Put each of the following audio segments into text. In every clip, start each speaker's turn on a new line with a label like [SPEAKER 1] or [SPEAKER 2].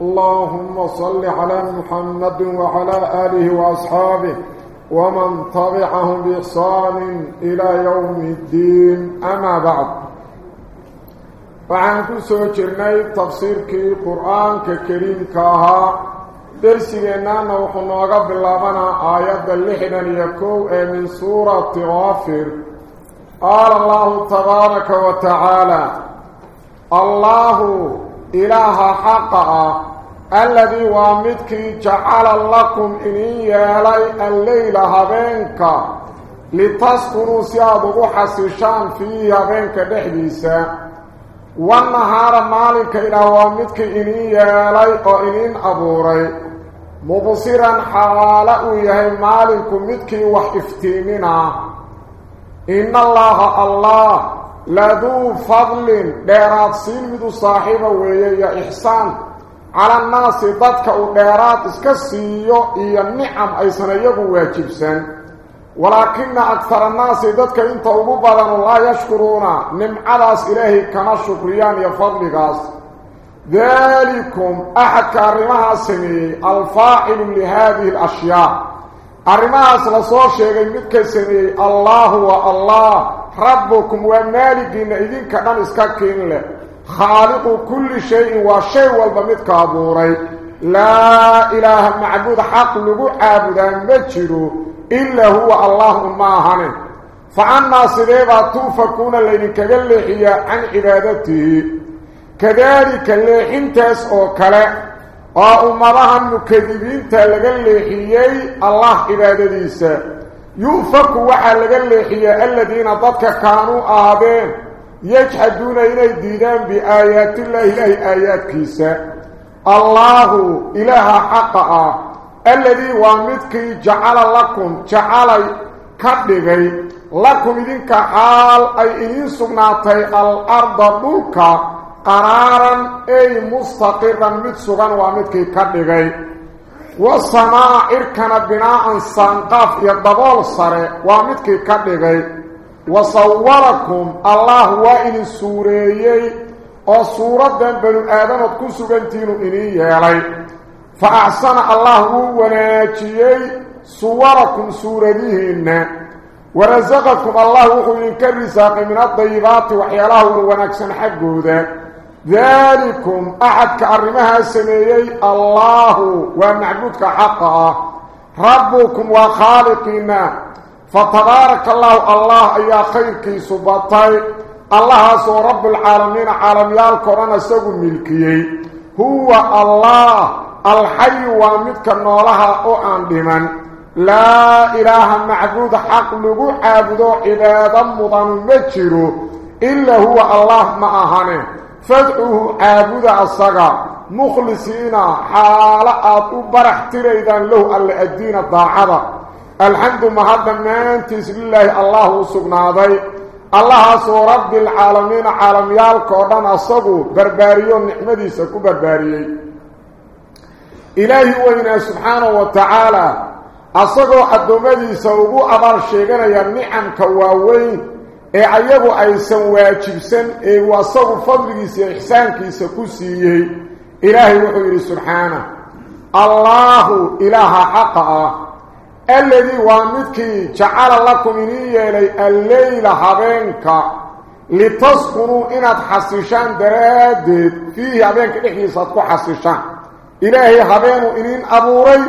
[SPEAKER 1] اللهم صل على محمد وعلى آله وأصحابه ومن طبعهم بإحسان إلى يوم الدين. أما بعد. وعن كسو جرني تفسير كي قرآن كريم كاها. درسينا نوحنا قبل لابنا آيات اللحنا يكو من سورة غافر. قال الله تبارك وتعالى الله إله حقا الذي وامدك جعل لكم إني يالي الليل هبينك. لتسكنوا سيادوا حسيشان فيه هبينك دحديسا والنهار مالك إلى وامدك إني يالي وإنين أبوري. مبصرا حوالا يهي مالك مدك وحفتيمنا إن الله الله لذو فضل ديرات سيلمد صاحبه ويا إحسان. على الناس ضدك وديرات اسكسيو إيا النعم أي سنيق واجبسا ولكن أكثر الناس ضدك إنت أبوبادا الله يشكرون. نمعلاس إلهي كما شكريان يفضل غاز ذلكم أحد كارمها سمي الفاعل لهذه الأشياء. أرماس لصور شيء مدك سمي الله. ربكم ومالكين إذن كان اسكاكين له خالق كل شيء وشيء والبمدك أبوري لا إله معبود حق لغو عابدا مجروا إلا هو الله ماهن فعنا صديبا توفكون الذين كغلحيا عن عبادته كذلك اللي انتس أو كلا وأمرها المكذبين تلغلحيي الله عبادتيسا يوفق وحا لغلحيا الذين ضدك كانوا آبين. يجحدون إلي ديدان بآيات الله إلهي آيات كيسا الله إله حقا. الذي وامدك جعل لكم جعل كدغي لكم إذنك حال أي إذن سبناتي الأرض دولك قرارا أي مستقرا متسغا وامدك كدغي والسماء إركنا بناء سانقاف يدبول صري وامدك كدغي. وصوركم الله وإن السوريي وصورة بنو آدم كسوغنتين إني يالي. فأحسن الله وناجيي صوركم سوريهن ورزقكم الله وإن كرزاق من الضيبات وحياله ونكسن حقه ذا ذلكم أحد كأرمها سميي الله ومعبودك حقا. ربكم وخالقنا. فتبارك الله الله أي خير كي سبطي الله سو رب العالمين عالم يالكورنا سوى ملكي هو الله الحي ومدك النولها أو اندمن لا إله معبود حق لغو عابدو عبادا مضان مجرو إلا هو الله فادعوه عابد الصغى مخلصين حالات برح تريدان له الدين الضاعبه الحمد مهد من تسل الله الله سبحانه الله سو رب العالمين عالم يالك ودن أصبو برباريو نحمدي سكو برباريي إلهي وإنا سبحانه وتعالى أصبو أدومدي سوغو أبار شيغانا يا نعم كواوين ee ayagu aysan waajibsan ee wasagu fadligiisa iyo ixsaankiisa ku siiyey. Ilaahay wuxuu yidhi subxaana allaahu ilaaha xaqa ah الذي وامدكي جعل لكم إني إلي الليل هبينك لتسكنوا إن تحسشان درادد فيه هبينك إحيي صدقوا حسشان إلهي هبينوا إنين أبوري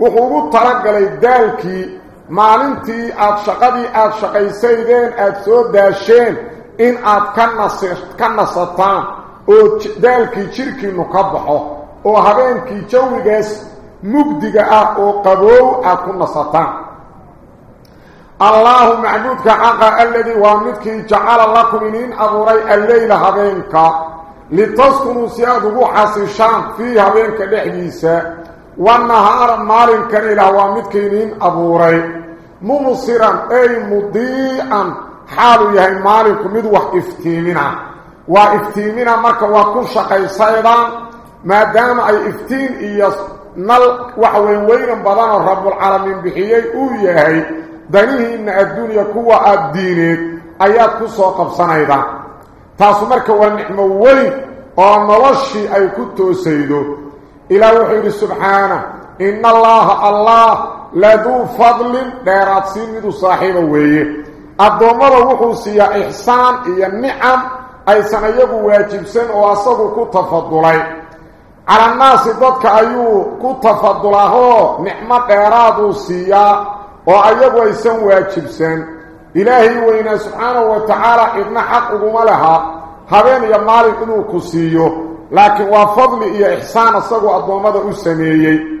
[SPEAKER 1] وحوضوا ترقلي دالكي maalintii aad shaqadii aad shaqaysaydeen aad soo daasheen in aad ka nasataan oo daalkii jirkiinnu ka baxo oo habeenkii jawigaas mugdiga ah oo qaboow aad ku nasataan الله معبودك حقا الذي وامدك جعل لكم إنين أبوري الليل هبينك لتسكنوا سياده حسيشان في هبينك لحديثة والنهار مالك إله ومدكينين أبوري. ممصرا أي مضيئا. حالو يهي مالك مدوح افتيمنا وافتيمنا مركا وكل شقي صيدا ما دام أي إفتين إيا نل وحوين وين بدان رب العالمين بحيي أويهي دانيه إن الدنيا كوة الدينيك أيات كسو قبصانيدا تاسو مركا ونعم وين. ونلشي أي كتو سيدو. إلى وحيد سبحانه. إن الله الله لذو فضل ديرات سيمد صاحبه ويه. الضمر وحوسيا إحسان إيا النعم أي سنيقو واجب سن وأصبو كتفضلي. على الناس ضدك أيو كتفضله نعمة ديرات سيا. وأيقو أيسان واجب سن. إلهي وإنا سبحانه وتعالى إذن حقه ملها هبين يا مالك لكن وفضل إيا إحسان أصبو الضمر أسميي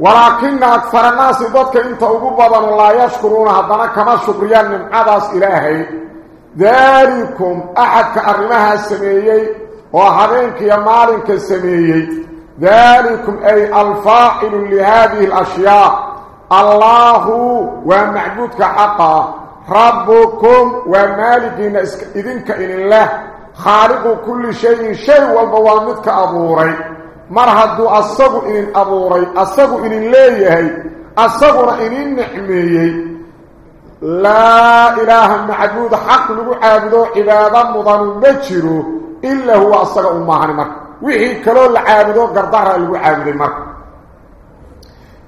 [SPEAKER 1] ولكن أكثر الناس ضدك انت أقوبضا لا يشكرون هذا كما شكريان من عدس إلهي ذلكم أحد كأرمها السميي وحبينك يا مالك السميي ذلكم أي الفاعل لهذه الأشياء الله ومعبودك حقا ربكم ومالك إذنك خالق كل شيء شيء والبوامد كأبوري مرهد أصبو إن الأبوري أصبو إن الليه أصبو إن النحمي لا إله معبود حق لبعابدو عبادا مضان بجرو إلا هو أصبو أمهان مر. وحي كلو لعابدو قردار لبعابد مر.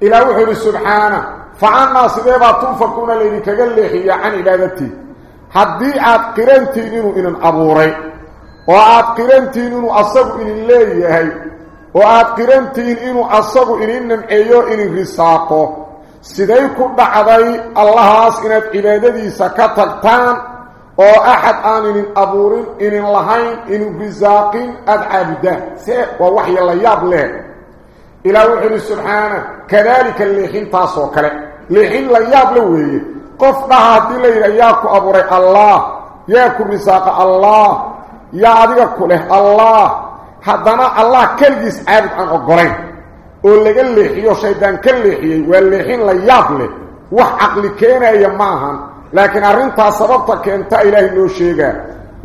[SPEAKER 1] إلا وحي سبحانه فعما سبيبا تنفقون لي كغل هي عن عبادتي. هدي أبقرنتي منه إن الأبوري وعاد قرنتين إنو إلى إن الله يهي وعاد قرنتين إنو إلى إن إنم أيو إن رساقو سيديكو بعضي الله أسكنت إبادتي سكتلتان أو أحد آن إن إن اللهين إن رزاقين أدعبده سيء ووحي الله يابله إلى وحي سبحانه كذلك الليحين تاسوك لك الليحين لا يابله قفنا هاتي ليلة ياكو أبوري الله ياكو رزاق الله ku leh allah haddana allah keligiis caabud aan ogolayn oo laga leexiyo shaydaan ka leexiyey waa leexin la yaab leh wax caqli keenaya maahan laakiin arrintaas sababta keenta ilaahay noo sheegaa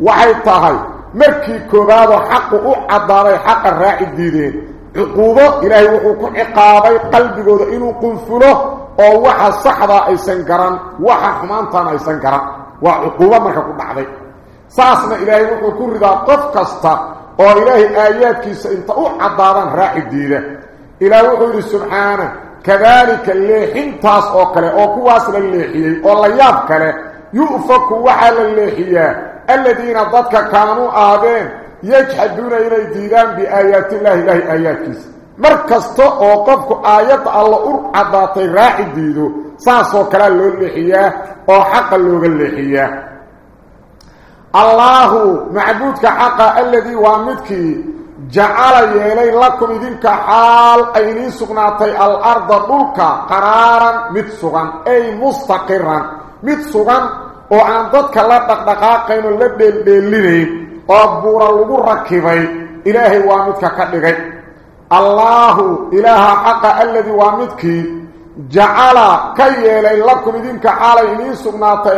[SPEAKER 1] waxay tahay markii koowaadoo xaqu u caddaaday xaqa raaci diideen cuquubo ilaahay wuxuu ku ciqaabay qalbigooda inuu qunfulo oo waxa saxdaa aysan garan waxa xumaantana aysan garan waa cuquubo marka ku dhacday saasna ilaahay wuxuu ku ridaa qof kasta oo ilaahay aayaadkiisa inta u caddaadaan raaci diida ilaah wuxuu yidhi subxaana kadaalika leexintaas oo kale oo kuwaas la leexiyey oo la yaab kale yu'faku waxaa la leexiyaa aladiina dadka kaanuu aadeen yajxaduuna inay diidaan biaayaatiillaahi ilaahay aayaadkiisa mar kasta oo qofku aayadda alla u caddaatay raaci diido saasoo kalea loo leexiyaa oo xaqa looga leexiyaa الله معبودك حقا الذي وامدك جعل يلي لكم إذنك حال أيني سقناتي الأرض دلك قرارا متسغا أي مستقرا متسغا وعن ضدك لا دقدقاقين لبدل دلينين وابورا لغو ركبي إلهي وامدك كدغي الله إله حقا الذي وامدك جعل كي يلي لكم إذنك حال أيني سقناتي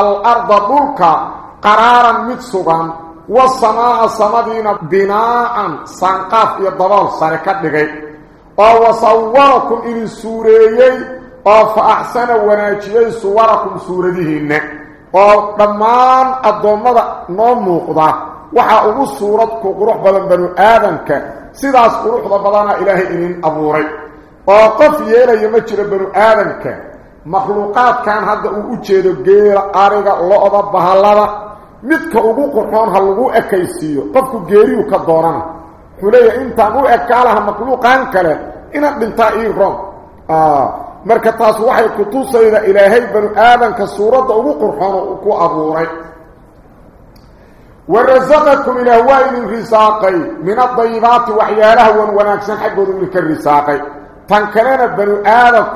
[SPEAKER 1] الأرض دلك قرارا متسوغان والسماء سمدين بناء سنقاف يضبال سركت لغي وصوركم إن سوريي أو فأحسن وناجيي صوركم سوردهن أو دمان الضمد نوموقضا waxa ugu suurad ku qurux badan banu aadanka sidaas quruxda badana ilaahay inin abuuray. Oo qof yeelaya ma jiro banu aadanka makhluuqaadkan hadda uu u jeedo geela ariga lo-da bahallada midka ugu qurxoon ha lagu ekaysiiyo qofku geeriyu ka doorana wuxuu leeyahay intaan u ekaa laha makhluuqan kale inaad dhintaa ii ron marka taas waxay ku tusayda ilaahay banu aadanka suuradda ugu qurxoon ku abuuray ورزقكم إلى وين رزاقي من الضيبات وحياله ونواكسن حقه ذلك الرزاقي تنكلنا بنو آلك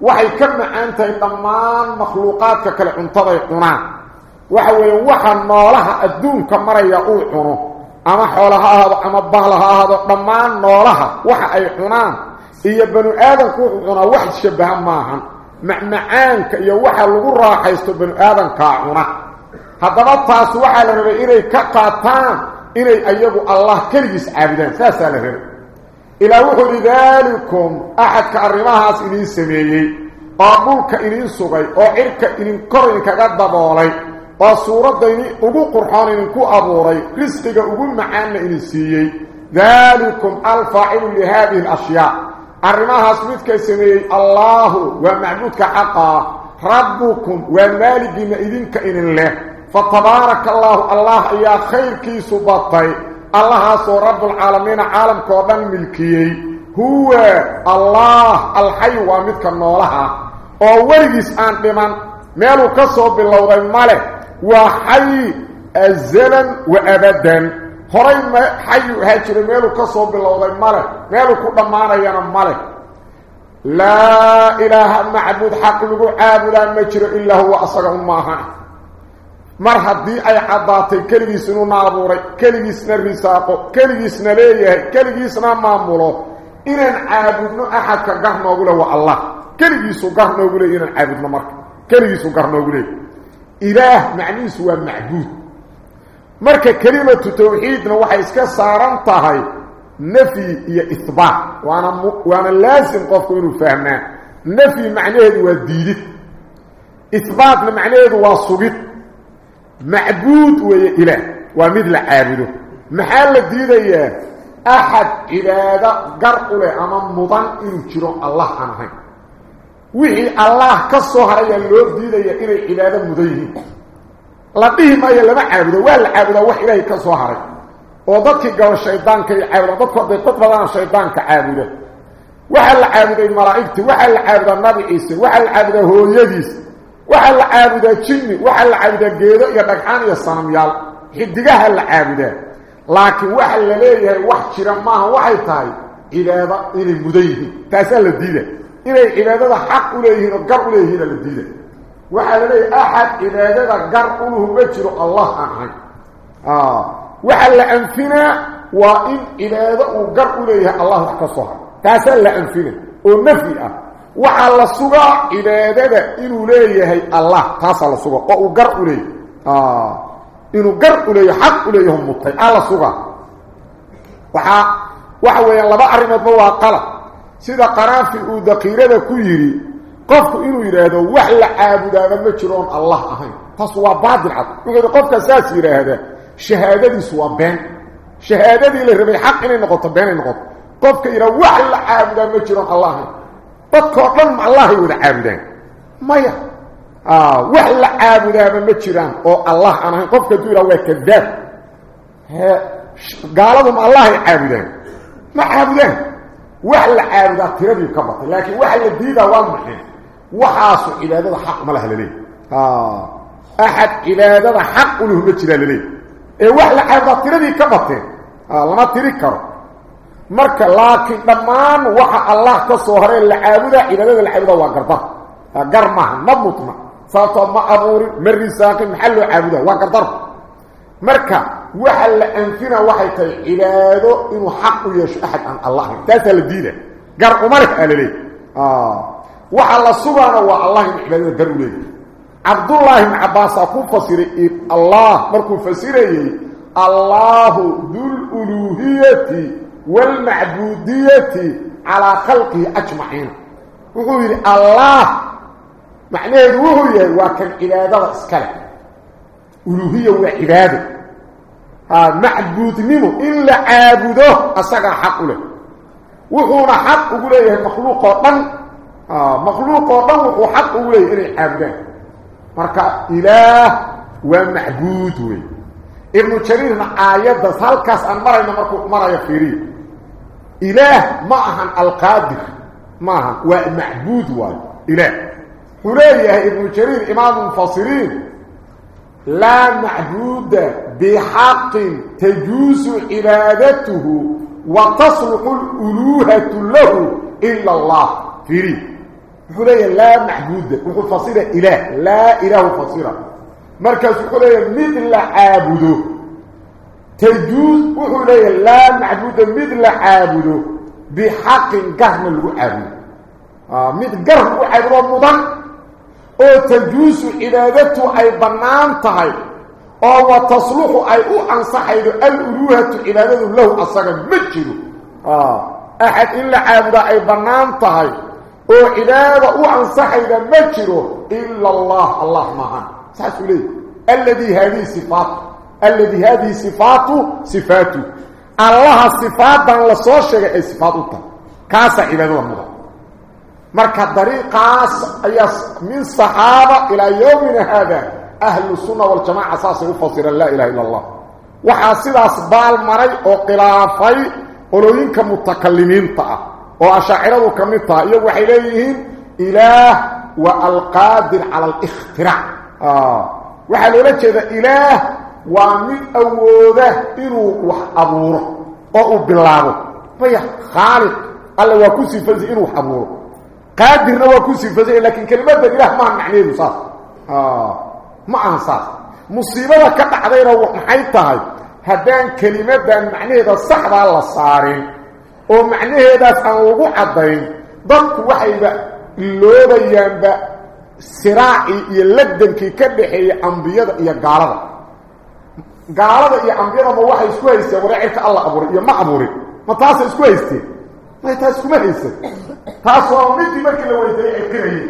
[SPEAKER 1] وحي كما أنت إن دمان مخلوقاتك كالعنطبع قناة وحي وحا نولها الدون كمرا يقوحنه أما حولها هذا أما بغلها هذا دمان نولها وحا أي قناة إيا بنو آذان كوحنا وحي شبها معها مع معانك إيا وحا لغرا حيستو بنو آذان كاحنا هذا بطاس وحا لنبا إليه كاقاتان إليه أيبو الله كرجس عبدان ساسا لفرق إلى وحد ذلكم أحد كأرمها سنين سميني قابلك إنين سغي وعرك إنين قرن كقد بولي وصورة ديني أبو قرحان إنكو أبوري رزقك أبو المحام إنين سيي ذلكم الفاعل لهذه الأشياء. أرمها سميتك سميني الله ومعبودك عقا ربكم ومالك إنين كإنين له فتبارك الله الله يا خير كي سبطي allahaasoo rabbulcaalamiina caalamkao dhan milkiyey huwa allah alxayu waa midka noolaha oo weligiis aan dhiman meeluu ka soo bilowday male waa xay azalan wa abadan horay ma xayu ahaa jira meeluu ka soo bilowday male meeluu ku dhammaanayana male laa ilaaha macbuud xaq lagu caabudaa ma jiro ilaa huwa asaga un maahan mar haddii ay caddaatay keligiis inuuna abuuray keligiisna risaaqo keligiisna leeyahay keligiisna maamulo inaan caabudno axadka gar noogu leh waa allah keligiisu gar noogu leey inaan caabudno marka keligiisu gar noogu leey ilaah macnihiisu waa macbuud marka kelimatu tawxiidna waxay iska saaran tahay nafyi iyo ihbaat waana waana laasim qofku inuu fahmaa nafyi macnaheedu waa diidid ihbaatna macnaheedu waa sugid معبود وإله ومثل عابده. محل الدين هي أحد إلادة قرقل أمام مضان إنجر الله عنه وحي الله كالصهر يلوذ دين هي إلي إلى مضيه. لديه ما يلما عابده والعابده وحي كالصهر وضطك قول الشيطان كي عابده وضطك قطب دان الشيطان كعابده. وحال عابده المرائبتي وحال عابده النبي إيسي وحال عابده هو mudan yihiin taasaa la diida inay cibaadada xaq u leeyihiin oo gar u leeyihiina la diida waxaa la leeyahay axad cibaadada gar uluhu ma jiro allah aan ahayn waxa la anfinaa waa in cibaado uu gar u leeyahay allah wax ka soo har taasaa la anfina oo nafyi ah waxaa la sugaa cibaadada inuu leeyahay allah taasaa la sugaa oo uu gar u leeyahay inuu gar u leeyahay xaq u leeyahay mutay aa la sugaa waxaa waxa weeyaan laba arrimoodba waa qalab sida qaraafi uu daqiirada ku yidhi qofku inuu yidhaahdo wax la caabudaaba ma jiro oon allah ahayn taas waa baadil cad wuxuu yidhi qofka saas yidhaahda shahaadadiisu waa been shahaadadii la rabay xaq inay noqoto beenay noqoto qofka yidhaha wax la caabudaa ma jiro oon allah ahayn تطقن الله يرحمه ميا آه وحل عابد ما ما جيران أو الله أنا قفت دورا وكذاب قالهم الله عابدين ما عابدين وحل عابد تربي كبط لكن وحل ديدا والمحيط وحاص إلى ذا حق ما له آه احد إلى ذا حق له ما جيران اي وحل عابد تربي كبط آه لما تريكر marka laakiin dhammaan waxa allah ka soo haray la caabudaa cibaadada la caabudaa waa gardar gar maaha ma mutna sababtoo ma abuurin ma risaaqin maxaa loo caabudaa waa gardar marka waxa la anfina waxay tahay cibaado inuu xaq u yeesho axad aan allah taasaa la diida gar uma leh aa laleey waxa la sugaana waa allah in cibaadada gar u leeyahay cabdullaahi ibn cabbaasaa ku fasiray allah markuu fasirayey allahu dululuuhiyati waalmacbuudiyati والمعبودية على خلق أجمعين. وهو يقول الله. معنى روه يهي وكان عبادة الأسكال ألوهية وعبادة. معبود منه إلا عابده أساق حق له. وهو حق له مخلوق وطن. مخلوق وطن وهو حق له إلي عابده. فارك إله ومعبود ابن الشرير من آيات سالكس أنبرا إنما مرأي فيريه إله معهن القادر معهن ومعبود وإله هنالي يا ابن الشرير إمام المفاصلين لا معبود بحق تجوز إلادته وتصلح الألوهة له إلا الله. فيريه فولي لا معبود يقول فصيلة إله. لا إله فصيلة. مركز فولي من لا عابده. تجوز وحولي لا معبود مثل عابده بحق قهم العابد آه مثل قهم العابد ومضان أو تجوز عبادته أي بنان تهي. أو تصلح أي أو انصحيد الألوهة عبادته له أصلا مجد آه أحد إلا عابد أي بنان تهي. أو عباده أو انصحيد مجد إلا الله. الله معه سأسولي. الذي هذه صفات. الذي هذه صفاته صفاته. الله صفاته لا سوشه أي صفاته كاس إلى الله مركة طريق قاص أياس من صحابة إلى يومنا هذا. أهل السنة والجماعة أساس وفصير لا إله إلا الله. وحاسداس بال مري أو خلافي اولينك متكلمين طاء أو أشاعرة كم طاء وحيليهم إله وألقادر على الاختراع. آه. وحلولك اذا إله waa mid awooda inuu wax abuuro oo uu bilaabo. Maya khaaliq alla waa ku sifaysa inuu wax abuuro. قادرنا وكسي فزي لكن كلمة الإله ما معنيه صاف آه ما أنصاف مصيبة كتعدين ومحيطها هدان كلمة دان معنيه ذا الصحب على الصارين ومعنيه ذا سنوغو عدين ضبط وحيبا اللوبة ينبا سراعي يلدن كي كبحي أنبياء يا قارضة قارضة يا أنبياء ما واحد سكويسة ورعيك الله أبوري يا ما أبوري ما تاسع سكويسة ما تاسع كمهيسة taasoo midii markii la weydiiyey cirkinayay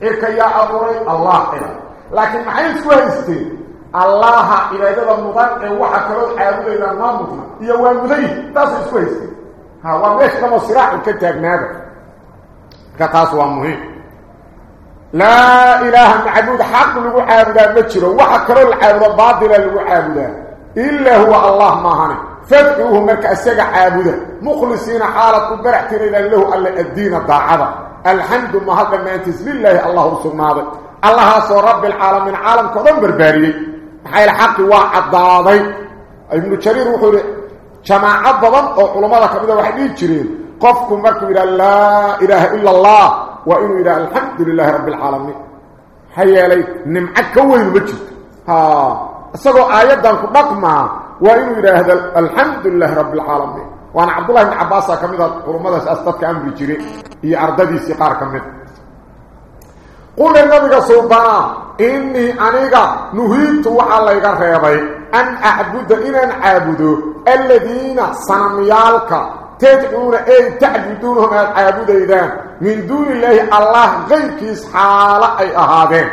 [SPEAKER 1] cirka yaa abuuray allah ila laakiin maxay isku haysteen allaha cibaadada mudan ee waxa kaloo caabudayda ma mudna iyo waa muday taasay isku haysteen ha waa meesha kama siraacu ka taagnaada ka taas waa muhiim caabudaa ma jiro waxa kaloo la caabudo baatila lagu caabudaa ilaa huwa allah maahane فادعوه مرك أسيق عابدا مخلصين حالة برعتين إلى له ألا الدين الضاعبة. الحمد ما هذا ما ينتز لله الله سبحانه الله سو رب العالمين عالم كذن برباري. حي الحق واحد ضاضي. ابن جرير وحور جماعة ضبط أو علماء كبيرة واحد يجرين قفكم مركب إلى لا إله إلا الله. وإنه إلى الحمد لله رب العالمين حي علي نمعك كوين مجد. ها اسقوا آيات دانكو نقمة وإنه إلى هذا الحمد لله رب العالمين. وأنا عبد الله بن عباس كمدة قرمضة أستاذك أمري جري هي عرددي سيقار كمدة قول النبي صلبان إني أنيقا نهيت وحالا يقرهيبي أن أعبد إن أعبد الذين صنميالك تدعون أي تعبدونهم أعبد إذن من دون الله الله غير كيس حالة أي أهادين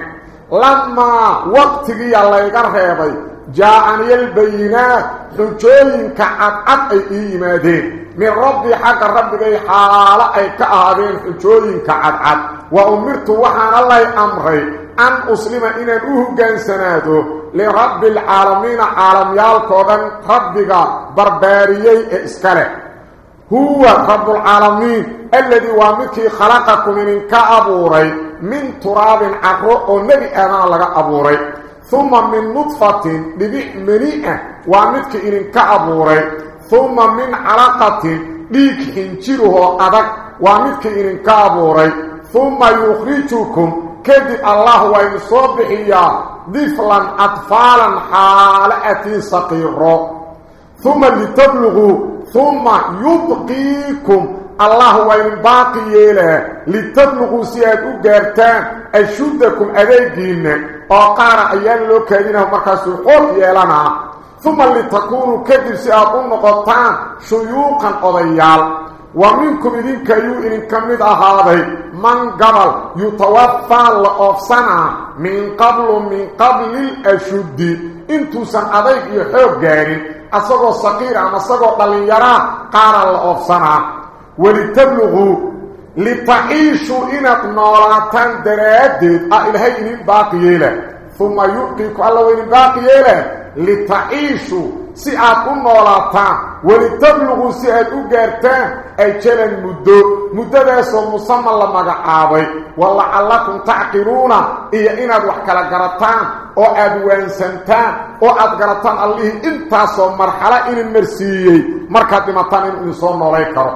[SPEAKER 1] لما وقتي الله يقرهيبي جاءني البينات حجوين كعقد أي إيمادين من ربي حق ربي حالة أي كأهدين حجوين كعقد وأمرت وحان الله أمري أن أسلم إن أهجان سناده لرب العالمين عالم يالكوذن ربك برباريي إسكاله هو رب العالمين الذي وامكي خلقكم من كأبوري من تراب عقرؤ ونبي أنا لك أبوري. ثم من نطفة لبيع منيئة ومدك إن كأبوري ثم من علاقة ليك حنجره أدك ومدك إن كأبوري ثم يخرجكم كذب الله وإن صبحيا ضفلا أطفالا حالة صقيرة ثم لتبلغوا ثم يبقيكم. الله وإن باقي له لتبلغوا سياد أقارتان أشدكم أذيقين وقار أيان لو كذينه مركزوا حوث يلنا ثم لتكونوا كذب سياد النقطان شيوقا قضيال. ومنكم إذن كيو إذن كمد أهاضي من قبل يتوفى لأفسنا من قبل من قبل الأشد. انتو سن asagoo saqiir ama asagoo dhallinyaraa qaara la oobsanaa walitabluquu litaciishuu inaad noolaataan daraaddeed a ilaahay idin baaqi yeela. Uma yuctiku alla wa idin baaqi yeela. Litaciishuu si aad u noolaataan walitabluquu si aad u gaartaan ajalan muddo. Muddadaasoo musaman la magacaabay. Wa lacallakum tacqiluuna iyo inaad wax kala garataan لما قعابي ولعلكم تعقلون إيا إنك وحكلا قرطان أو أدوان سنتان أو أدقرطان الله إنتاسو مرحلة إن المرسيي مركز دمتان إن إنسان نوليكرو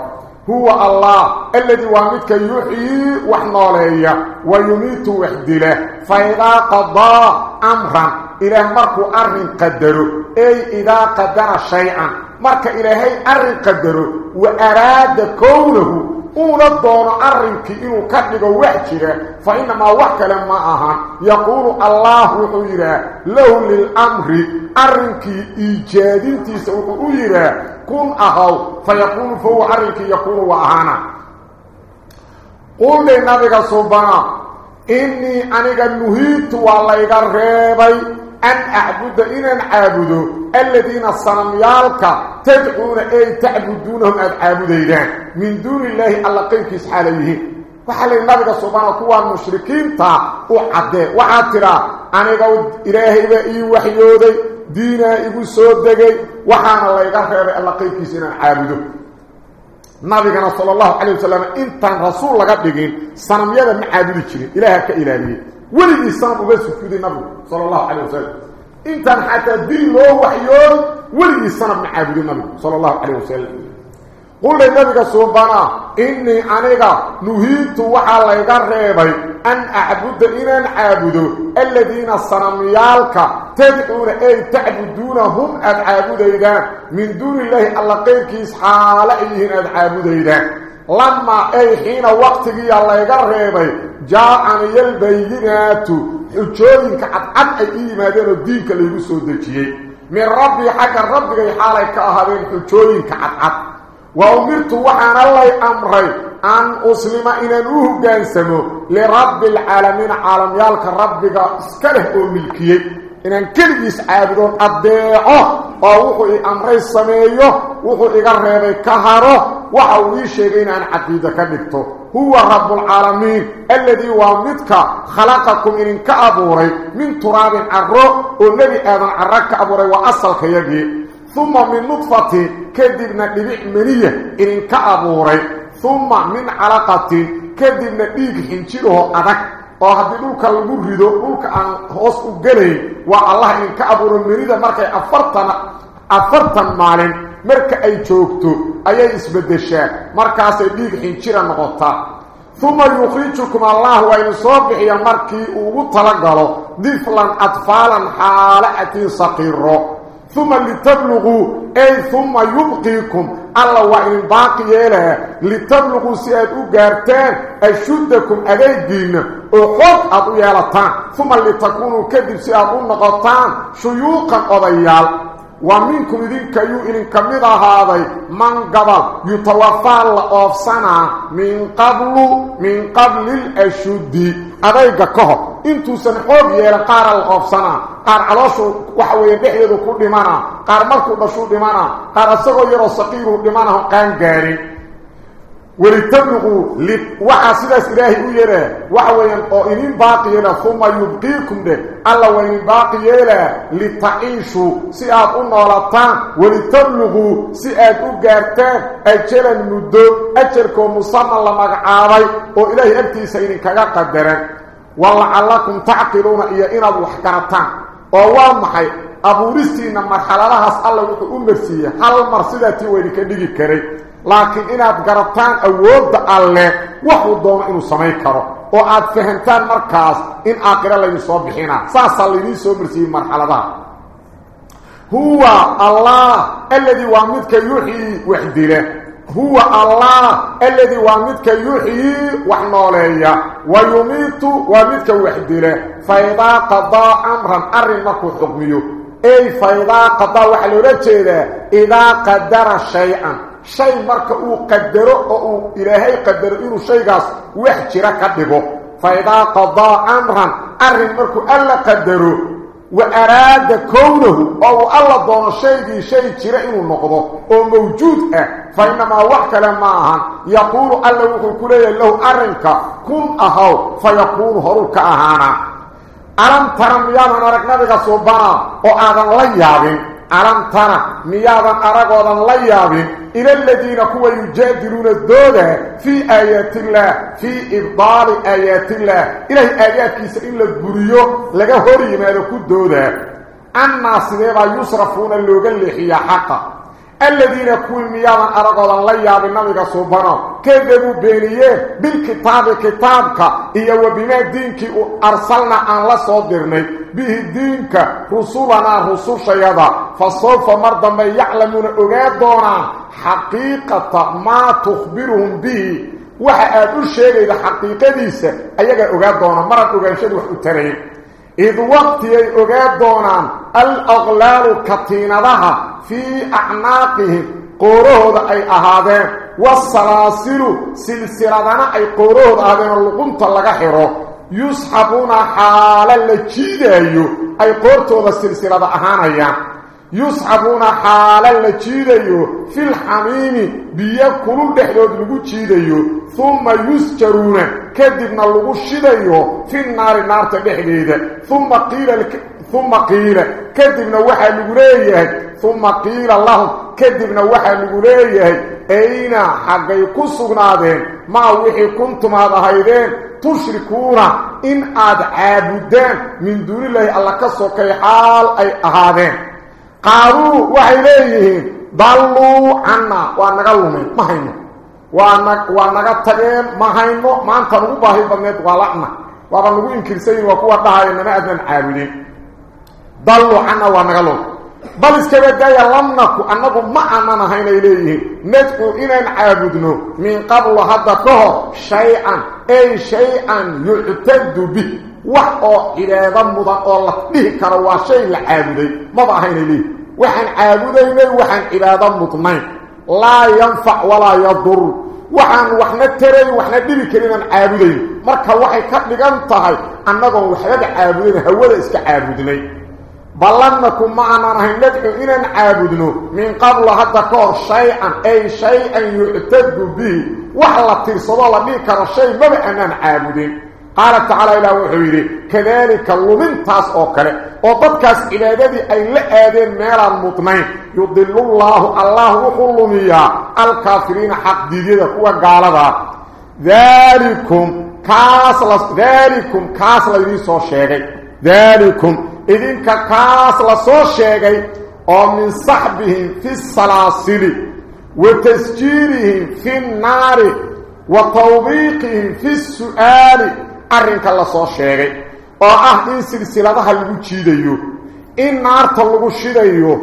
[SPEAKER 1] هو الله الذي وامدك يحيي وحناليه ويميت وحدله فإذا قضى أمرا إله مركو أرن قدره أي إذا قدر شيئا مرك إلهي أرن قدره وأراد كونه أولا دون أرنك إنو كتلق وحجر فإنما وحكلا معها يقول الله عيرا له للأمر أرنك إيجاد تسعود عيرا كن أهو فيقول فهو أرنك يقول وأهانا. قول لنبغ صبنا إني أنك نهيت والله غير أن أعبد إن عابدوا الذين صنميالك تدعون أي تعبدونهم أدعابدين من دون الله ألا قيمك إسحاليه وحال النبي سبحانه كوا المشركين تا وعده وعاترا. أنا قود إلهي بأي وحيودي. دينا إبو سودكي وحان الله يغفر ألا قيمك إسحاليه عابدوا نبينا صلى الله عليه وسلم إنتان رسول لغا دغين صنميada ولي الإسلام أبي سكيد النبو صلى الله عليه وسلم. انت حتى دين له وحيون ولي الإسلام أبي عبد النبو صلى الله عليه وسلم. قل لنبي سبحانه إني أنيك نهيت وعلى الرابي أن أعبد إنا نعبد الذين صنميالك تدعون أن تعبدونهم أعبدهم من دون الله الله قيرك إسحال إليهن أعبدهم لما أي حين وقت بي الله يقربي jaa'an yalbayinatu xujooyinka cadcad ay yimaadeen oo diinka lagu soo dejiyay min rabbi xagga rabbiga xaalay ka ahaadeen xujooyinka cadcad وأمرت وحان الله أمري أن أسلم إن أنه قانسمه لرب العالمين عالم يالك ربك اسكره وملكيه إن أن كلبس عابدون أبداعه ووحو أمري السميه وحو إغرهي كهره وحو يشيغين عن عقيدة كنكته هو رب العالمين. الذي وامدك خلقكم إن كأبوري. من تراب عرو. والنبي آذن عرك أبوري وأصلك يجي ثم من نطفة كدبنا دبيع منية. إن كأبوري. ثم من علاقة كدبنا ديك حنشيره أدك oo haddii dhulka lagu rido dhulka aan hoos u gelayn waa allah in ka abuuro merida markay afartan afartan maalin marka ay joogto ayay isbedeshaa markaasay dhiig xinjira noqotaa uma yukhrijukum allah waa idin soo bixiya markii uu ugu talagalo diflan atfaalan xaala'atin saqiiro ثم لتبلغوا أي ثم يبقيكم الله وإن باقي له لتبلغوا سياد أقارتان أشدكم أغيدين وحب أبو يالتان ثم لتكونوا كذب سياد النغطان شيوقا أضيال. ومنكم كيو إذن كمدا هذا من قبل يتوفى الله سنة من قبل من قبل الأشد. أغيق كهر إنتو سنحوب يلقار الأفسنة قار علوشو وحوية بحيدو كل دمانا. قار مركو بشو دمانا. قار السغو يرو سقيرو دمانا قان قاري. ولتبلغوا وحاسداس إلهي ويرا وحويا إنين باقينا ثم يبقيكم ده الله وإن باقينا لتعيشوا سيئات النولتان ولتبلغوا سيئات أقارتان أجلا مدو أجركم مصمم لمقعاوي وإلهي أبتي سيئنين كغا قدران ولعلكم تعقلون إيا إنا بوحكرتان ووامحي أبوريستينا مرحلة الله وحو أمرسية هل لكن إناد قربتان أود الله وحو دون إنو سمي كرو وآد فهمتان مركز إن آقر الله يصبحنا اللي يصبرسي مرحلة هو الله الذي وامدك يحيي وحدله هو الله الذي وامدك يحيي وحنوليا ويميت وامدك وحدله فإذا قضى أمرا أرمك حكميه أي فإذا قضى وحلورته إذا قدر شيئا شيء marka uu qadaro oo uu ilaahay qadaro inuu shaygaas wax jira ka dhigo fayda qada amran arin markuu alla qadaro wa arada kownahu oo alla doono shaygii shay jira inuu noqdo oo mawjuud ah faynama wax kale ma ahan yaqulu alla wuxuu ku leeyahay lahu arinka kun ahaw fayakunu horuka ahaana alam taram yaaman arag nabiga subana oo aadan la yaabin ترى ميادا أرغوضا ليابين إلى الذين كوا يجادلون الدودة في آيات الله في إبضال آيات الله إلهي آيات كيس إلا البريو لغا هوري مالكو الدودة الناس لغا يصرفون اللوغا اللي هي حقا الذين كوي ميادا أرقودا ليا بالنبي سبحانه كذبوا بينيه؟ بالكتاب كتابك. إيا وبما دينك أرسلنا أن لا صدرني. به دينك. رسولنا رسول شيادا. فسوف مرضى ما يعلمون أغادونا. حقيقة ما تخبرهم به. waxa aad u sheegayda xaqiiqadiisa ayaga ogaa doona marad ogaanshadu wax u إذ وقت يؤغادونا الأغلال كتين ذها في أعناقه قروه ذا أي أهادين والسلاسل سلسلة ذا أي قروه ذا أهادين اللقم تلقى حيرو. يسحبون حالا لكي ذا أي قروه ذا سلسلة ذا أهانيان يسحبون حالا لجيديو في الحميم بيكلو دحدود لغو جيديو ثم يسجرون كدبنا لغو شيديو في النار نار تدحديده ثم قيل لك ثم قيل كدبنا وحا لغو ليه؟ ثم قيل لهم كدبنا وحا لغو ليه؟ أين حقي كسغنادين ما وحي كنتم هذا هيدين؟ تشركون إن آد عابدين من دون الله الله كسوكي حال أي أهادين. قالوا وحيليه ضلوا عنا ونغلمين ما هينو ونغا تغين ما هينو ما أنت نغو باهي بنيت ولعنا وابا نغو انكرسين وكوا دهاي انما اذن عابدين ضلوا عنا ونغلمين بل اسكبه دايا لم نكو أنه ما أننا هين إليه. ندعو إنان عابدنا من قبل هذا كهر شيئا. أي شيئا يعتد به. وحو إلى ضمضا الله. به كروا شيء العابدي. ما ضعين إليه. وحن عابدين وحن إلى ضمضنين لا ينفع ولا يضر. وحن وحن التري وحن الدبي كرينا عابدين مركا وحي كتلقان طهي أنه وحن عابدين هو إسك عابدين بلنكم معنا نحن ندعو إنا عابدنا من قبل هذا كور شيئا أي شيئا يعتد به وحلا ترصد الله بيك الشيء ما بأننا عابدين قال تعالى إلى وحيري كذلك اللمن تاس أوكري وضدكاس إلادتي أي لآدين ميلا مطمئن يضل الله الله وحلمية الكافرين حق ديدة هو قال ذلكم كاس ذلكم كاس لديسو شيئا ذلكم soo sheegay oo min saxbihim fi salaasili wa tasjiirihim fi nnaari wa tawbiiqihim fi su'aali arrinka la soo sheegay oo ah in silsiladaha lagu jiidayo in naarta lagu shidayo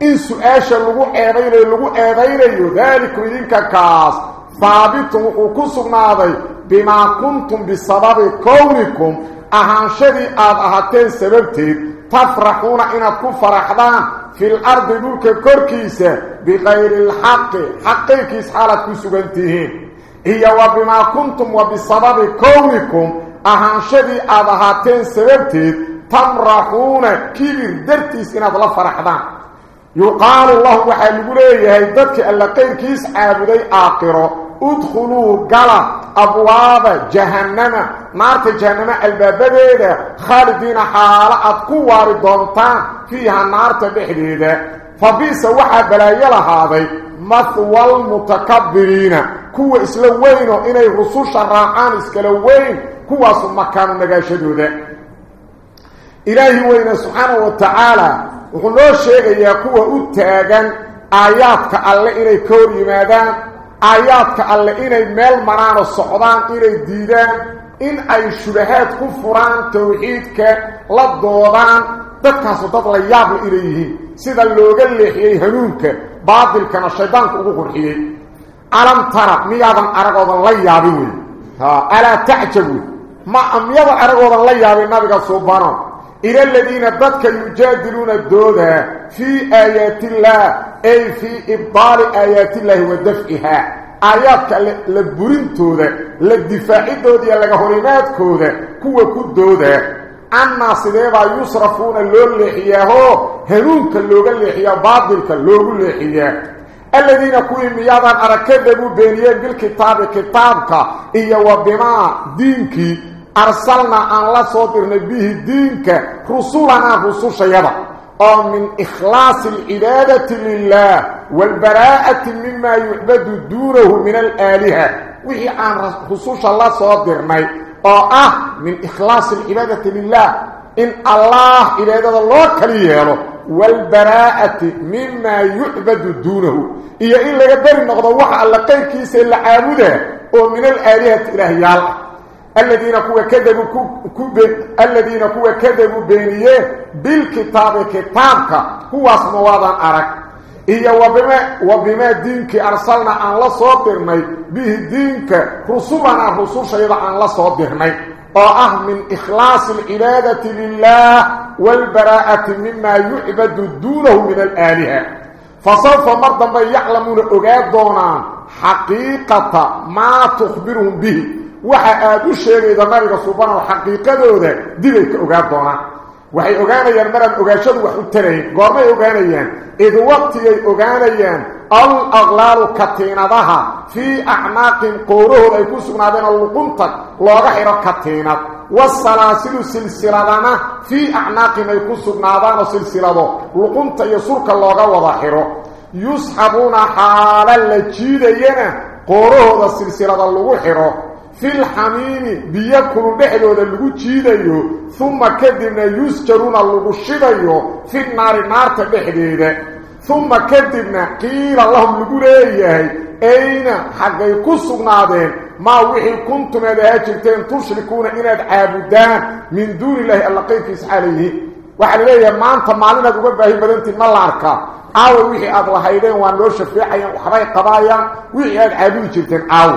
[SPEAKER 1] in su-aasha lagu eedaynayo lagu eedaynayo daalikum idinka kaas haabitun wuxuu ku sugnaaday bimaa kuntum bisababi kownikum ahaanshadii aad ahateen sababteed تفرحون إنكم فرحدان في الأرض دولك كوركيسة بغير الحق. حقيكيس حالة كسوغنتهين هي وبما كنتم وبسبب كونكم أهانشدي أضهاتين سببتين تمرحون كبير درتيس إناد الله فرحدان يقال الله وحال ليه هيدتك ألا قيركيس عابدي آقره ادخلوا قلا أبواب جهنم. نارت جهنم البابدين خالدين حالة كوار دونتان. فيها نارت بحديدة فبيس وحا بلايا لهذا مثوى المتكبرين كوا اسلوين إني رسوش الراعان إسكلوين. كوا ثم كانوا نقاشدوا ذا إلهي وين سبحانه وتعالى. وقلوا الشيء يا كوا أتاقا آياتك الله إني كوري مادان. Aayaadka alle inay meel maraan oo socdaan inay diidaan in ay shubahaad ku furaan tawxiidka la doodaan dadkaasu dad la yaabla inay yihiin sida looga leexiyey hanuunka baadilkana shaydaanka ugu qurxiyey alam tara miyaadan aragoodan la yaabin wey alaa tacjab wey ma miyada aragoodan la yaabin nabiga suubano ila aladiina dadka yujaadiluuna dooda fii aayaati illaah أي في إبطال آيات الله ودفعها آياتك لبرنتوذا للدفاع دوديا لغهرينات كوذا كوة كدوذا أما صديبا يصرفون اللول لحياه هنونك اللوغ لحياه باطلك اللوغ لحياه الذين كوين ميادا أركذبوا بينيه بالكتاب كتابك إيا وبما دينك. أرسلنا أن لا صدرنا به دينك رسولنا رسول شيئا. أو من إخلاص العبادة لله والبراءة مما يعبد دوره من الآلهة. وهي عن خصوص الله صادرنا أو أه من إخلاص العبادة لله. إن الله عبادة الله كليه والبراءة مما يعبد دونه إيا إن لغا بري نقضى وحا الله قيركيس إلا عابده. ومن الآلهة إلهي الذين كوا كذبوا الذين كوا كذبوا بينيه بالكتاب كتابك. هو اسمه واضع أرك. إيا وبما, وبما دينك أرسلنا عن الله صدرني به دينك. رسولنا الرسول شيئا عن الله صدرني وأه من إخلاص العبادة لله والبراءة مما يعبد دونه من الآلهة. فسوف مرضا ما يعلمون أغادونا حقيقة ما تخبرهم به. Waxa aad u sheegayda nabiga subhanahu xaqiiqadooda dibay ka ogaan doonaan waxay ogaanayaan maraan ogaashadu wax u tarayn goormay ogaanayaan id waqtigay ogaanayaan al aqlaalu katiinadaha fii acnaaqin qowrahooda ay ku sugnaadeen oo luqunta looga xidho katiinad wasalaasilu silsiladana fii acnaaqin ay ku sugnaadaan oo silsilado luqunta iyo surka looga wada xidho yusxabuuna xaala la jiidayana qoorahooda silsilada lagu xidho في الحميم بيكل دحدوده لغو جيدايو ثم كدبنا يسجرون لغو شيدايو في النار نار تدحديده ثم كدبنا قيل اللهم لغو ليهي أين حقي كسغنادين ما وحي كنتم اذا تشركون ان عابدان من دون الله الله قيف عليه. waxa leeyahay maanta maalinaad uga baahi badantii ma la arka aaw wixii aad lahaydeen waan loo shafeecayaan waxbay qabaayaan wixii aad caabudi jirteen aaw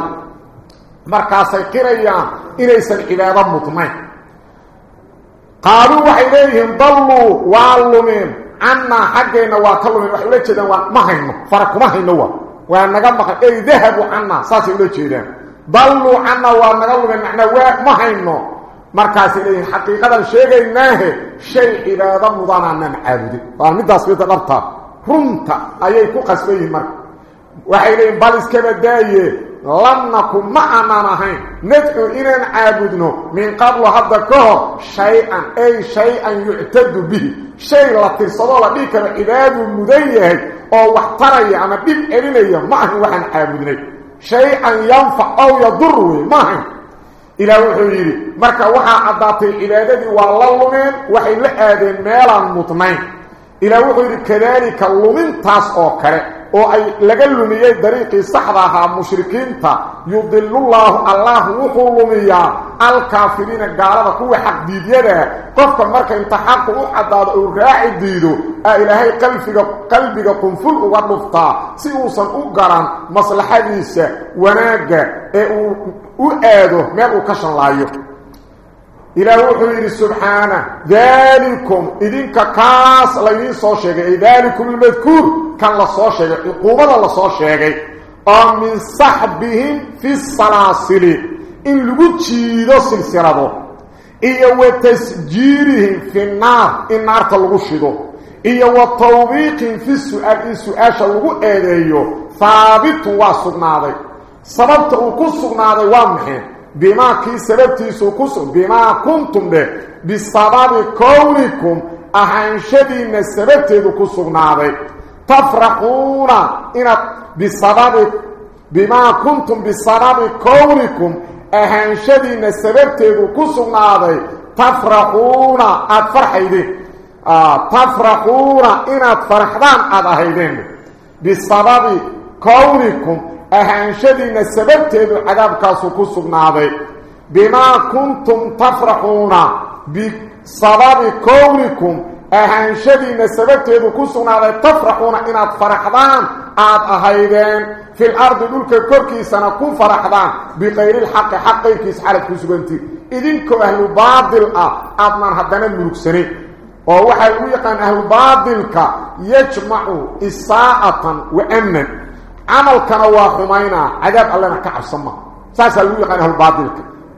[SPEAKER 1] jeedaan waa ma hayno fara kuma hayno waa waa naga maqan ey dahabu cannaa saasay ula jeedaan dalluu cannaa waa naga lumeen macnaa waa ma hayno markaasay leeyihiin xaqiiqadan sheegaynaahe shay cibaado mudanaanan caabudin waa middaas midda dhabtaa runta ayay ku qasban yihiin marka waxay leeyihin bal iskaba daaye لم نكن معنا نهين. ندعو إنا عابدنا. من قبل هذا كهر شيئا أي شيئا يعتد به. شيء لا ترصدوا لديك العباد المديه أو واحتري أما بيب إليه معه وحن عابدنا شيئا ينفع أو يضر معه إلى وحيري مركا وحا عدات العبادة والله وحي لآذين ميلا مطمئن. إلى وحيري كذلك اللمين تاس أو كره. Oo ay laga lumiyay dariiqii saxda ahaa mushrikiinta yudilullahu allah wuxuu lumiyaa alkaafiriina gaalada kuwa xaqdiidyada qofka marka inta xaqu u cadaado uu raaci diido aa ilaahay qalbiga qalbiga qunful uga dhuftaa si uusan u garan maslaxadiisa wanaagga ee uu u aado meel uu ka shanlaayo إلى وحي سبحانه ذلكم إذن كاس لين سو شيغي ذلكم المذكور كان لا سو شيغي عقوبه لا سو شيغي من صحبهم في السلاسل ان لو جيدو سلسلادو iyo وتسجيرهم في النار in naarta lagu shido iyo وتوبيق في السؤال in su'aasha lagu eedeeyo ثابت sugnaaday sababta uu ku sugnaaday waa maxay بما كي سببتيسو كسو بما كنتم به. بسبب كونكم أهانشدين سببتيسو كسو ناضي تفرحون إن بسبب بما كنتم بسبب كونكم أهانشدين سببتيسو كسو ناضي تفرحون أتفرحيدين آه تفرحون إن أتفرحدان أدهيدين بسبب كونكم أهانشدين سببتيدو عذابكاسو كسغناده بما كنتم تفرحون. بسبب كونكم أهانشدين سببتيدو كسغناده تفرحون إن فرحدان آد أهيدين. في الأرض دولك كوركي سنكون فرحدان بغير الحق حقي كيس حالة كسغنتي إذنكو أهل باطل. أدنان هدنا الملوك سنين ووحي ويقان أهل باطلك. يجمع إساءة وأمنا عمل كان واخمينا. عذاب الله أنا كعصم ساس اللي قال أهل باطل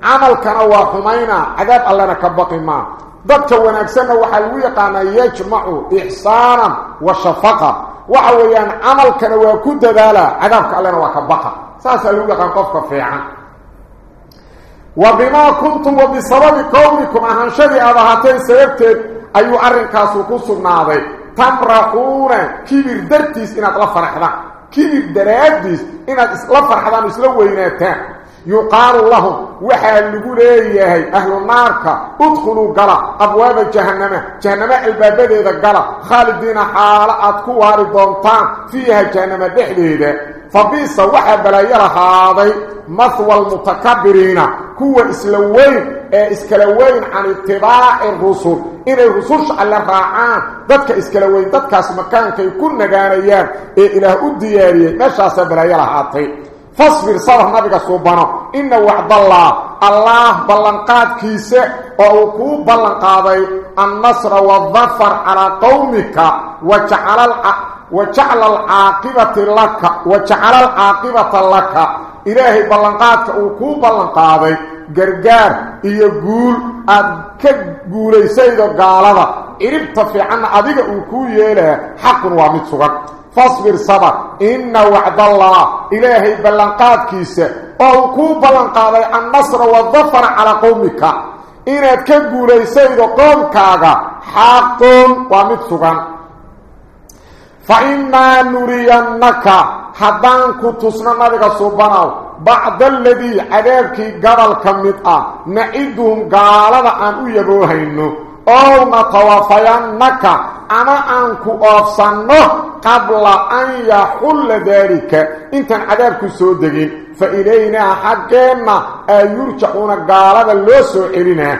[SPEAKER 1] عمل كان واخمينا. عذاب الله أنا كبقي ما دك وانا اكسنا وحلوي قانا يجمع إحسانا وشفقة. وحويا عمل كان واكو دبالا عذاب الله أنا كبقه ساس اللي قال قف قفيعا وبما كنتم وبسبب قومكم اهن شري اضاهتين سيبتت أيو ارنكاس وكسو ناضي. تمرقون. كبير درتيس أنا طلف فرح ذا. كبير دراديس إناد إسلا فرحدان إسلا ويناتان. يقال لهم وحال لقوليه أهل النار ادخلوا قلا أبواب جهنم جهنم الباب إذا قلا خالدين حالة كوار دونتان فيها جهنم دحليده فبيس وحب لا يرى هذا مثوى المتكبرين. كو إسلوين إسكلوين عن اتباع الرسل. إن الرسول على الراعان ذاتك إسكلوين ذاتك مكان كي كن نغانيان إيه إله مشاس بلا يرى هذا فاصبر صبر نبيك سبحانه إن وعد الله الله بلنقاد كيسة وأكو بلنقاضي النصر والظفر على قومك وجعل العقل وجعل العاقبة لك وجعل العاقبة لك. إلهي بلنقاتك وكو بلنقاضي قرقار يقول أدك قولي سيدو قالبا إربت في عنا أدك وكو يلي حق وامد سغك فاصبر صبر إن وعد الله إلهي بلنقات كيسة وكو بلنقاضي النصر والظفر على قومك إن أدك قولي سيدو قومك حق وامد سغك فإما نرينك حدان كنتسنا نبغى سبحانه بعد الذي عذابك قبل كمتأ نعيدهم قالوا أن يبوهينه أو نتوفينك أنا أنك أفصنه قبل أن يحل ذلك. إنت عذابك سودقين. فإلينا حقنا يرجعون قالوا اللوسو إلينا.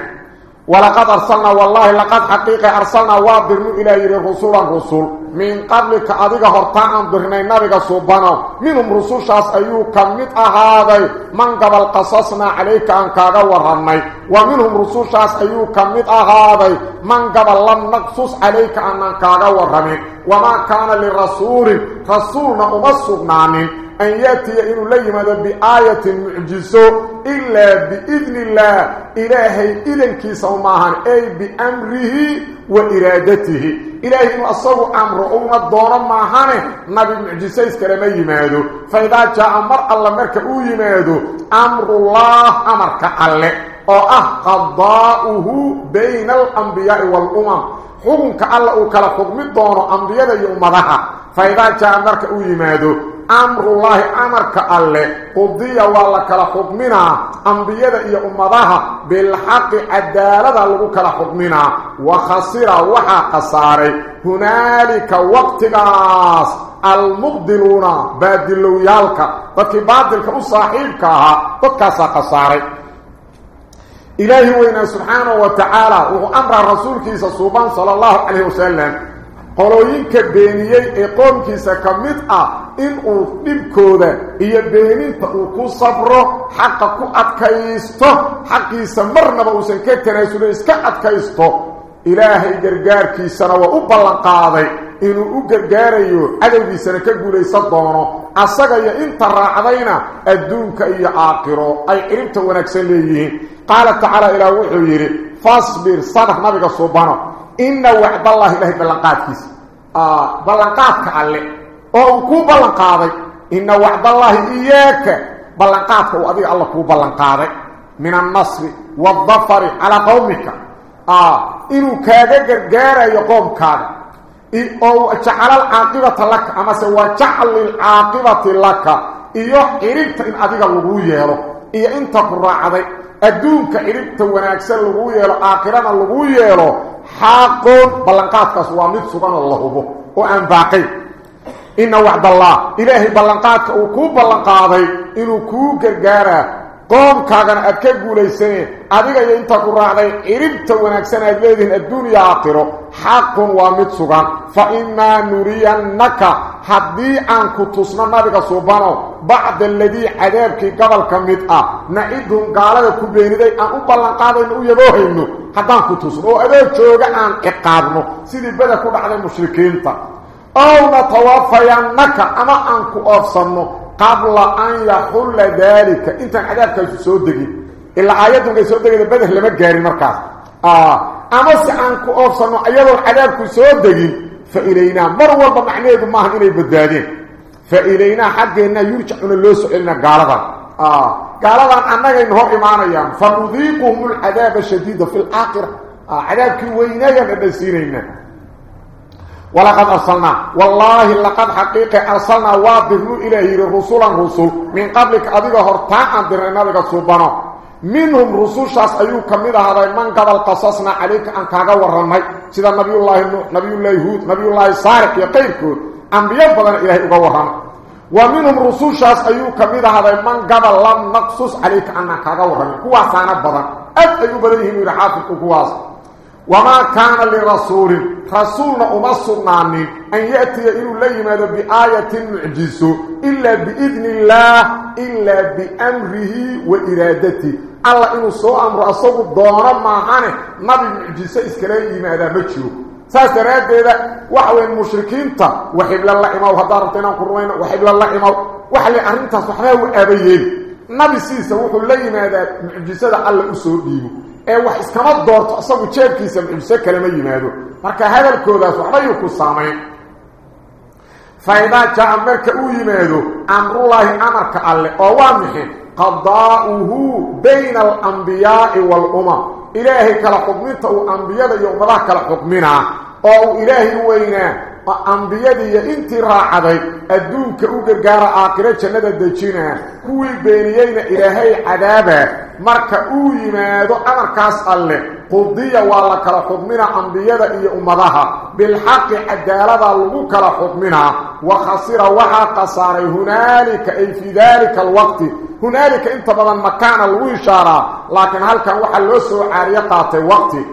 [SPEAKER 1] ولقد أرسلنا والله لقد حقيقة أرسلنا وابرنا إلى رسولا رسول. من قبلك أذيك هرطان برنين نبيك صوبانا منهم رسول شاس أيو كمت أهادي. من قبل قصصنا عليك أن كاغا ورهني ومنهم رسول شاس أيو كمت أهادي. من قبل لم نقصص عليك أن كاغا ورهني وما كان للرسول رسولنا أمسقنا من أن يأتي إنه ليمد بآية معجزة. إلا بإذن الله. إلهي إذن كيسا معهن أي بأمره وإرادته. إلهي إنه أصبه أمره أونا الدورة معهن نبي معجزة إسكالما يمادو فإذا جاء أمر الله مركا أو يمادو أمر الله أمرك الله وأه قضاؤه بين الأنبياء والأمم. حكمك الله وكلا حكم الدورة أنبياء يومدها فإذا جاء أمرك أمر الله أمرك الله قضية والك لحكمنا أنبياء إيا أمضاها بالحق عدالة لك لحكمنا وخسر وحا قصاري هنالك وقت ناس المقدرون بادلو يالك فكي بادلك أصاحبك تكاسا قصاري إلهي وإنا سبحانه وتعالى وهو أمر الرسول كيسا صوبان صلى الله عليه وسلم beeniyey ee qoomkiisa ka mid ah inuu dhibkooda iyo beeninta uu ku sabro xaqa ku adkaysto xaqiisa marnaba uusan ka tanaasulin iska adkaysto ilaahay gargaarkiisana waa u ballanqaaday inuu u gargaarayo cadowgiisana ka guulaysan doono asaga iyo inta raacdayna adduunka iyo aakhiro ay ciribta wanaagsan leeyihiin qaala tacaala ilaah wuxuu yidhi fasbir sabr nabiga suubano إن وعد الله إلهي بلنقاتكيس آه بلنقاتك علي أو كو بلنقاضي إن وعد الله إياك بلنقاتك وأذي الله كو بلنقاضي من النصر والظفر على قومك آه إنو كاغا قرقارا يقوم كاغا أو جعل العاقبة لك أما سوى جعل العاقبة لك إيو إربت إن أذيك اللغو يهلو إيو إنت قراعدي أدونك إربت وناكسر اللغو يهلو آخرنا اللغو يهلو حق بلنقاتك وامد سبحان الله وأن باقي إن وعد الله إلهي بلنقاتك وكو بلنقاضي إنو كو قرقارا قوم كاغان أدكا قوليساني أديك ينتا قراعدي إربت ونكسان أدليدين الدنيا آخره حق وامد سبحان فإما نرينك حدي أن كتصنا نبيك سبحانه بعد الذي عذابك قبل كمدأ نعيدهم قالوا كبيني دي أن أبلنقاضي إنو يبوهينو haddaan ku tusno oo adeeg jooga aan ciqaabno. Sidii bada ku yaxulla daalika intaan cadaabkaasu soo degin ilaa aayaddu markay soo degayda beder lama gaarin markaas ama si aan ku oofsanno iyadoon cadaabku soo degin fa ilaynaa mar walba macnaheedu maaha inay badbaadeen fa ilaynaa xaggeennaa yurjacuna loo soo celina gaaladan قالوا أننا إنهم إيمانيا فنذيقهم العذاب الشديد في الآخرة عذاب كي وينايا لنسيرين ولقد أرسلنا. والله لقد حقيقة أرسلنا واضرنا إلهي رسولا رسول. من قبلك أذيك هرتاء درنا لك سبحانه. منهم رسول شاس أيوك كميدا هذا من قبل قصصنا عليك أن كاغا ورمي. سيدا نبي الله نوح نبي الله هود نبي الله صالح يقيركم أنبياء بدن إلهي أقوهم ومنهم رسول شاس أيوك كميدا هذا من قبل لم نقصص عليك أن كاغا ورمي. كوا سانا بدن أد أيوب بدنهم يرحافك كواس وما كان لرسول رسولنا أمصرناني أن يأتي إلو ليماذا بآية معجزة إلا بإذن الله إلا بأمره وإرادته. الله إنه سوء أمر أصاب الدورة معاني نبي معجزة إسكالي ماذا مجهو ساس تراد إذا وحوى المشركين تا وحبل الله إماو هدارتنا وقروين وحبل الله إماو. وحلي أرنتا صحبه وأبيين. نبي سيسا وحو ليماذا معجزة الله أسوء ديبه ee wax iskama doorto asagu jeebkiisa mucjiso kale ma yimaado marka hadalkoodaas waxba yuu ku saamayn faidaa jaa marka uu yimaado amrullaahi amarka alleh oo waa maxay qadaa'uhu bayna alambiyaai waalumam ilaahay kala xukminta uu ambiyada iyo ummadaha kala xukminaa oo uu ilaahay وأنبيادي إنتي راعدي أدوك أغرقار آخرة جندا دجينة كوي بينيين إلهي عذابة مركة أوي مادو أمر كاس الله قضية والاك لخدمنا أنبيادة إي أمدها بالحق أدالبا لغوك لخدمنا وخصير وحا قصاري هناك أي في ذلك الوقت هناك إنت بضا مكان الوشارة لكن هل كان وحا لسو عريقات وقتي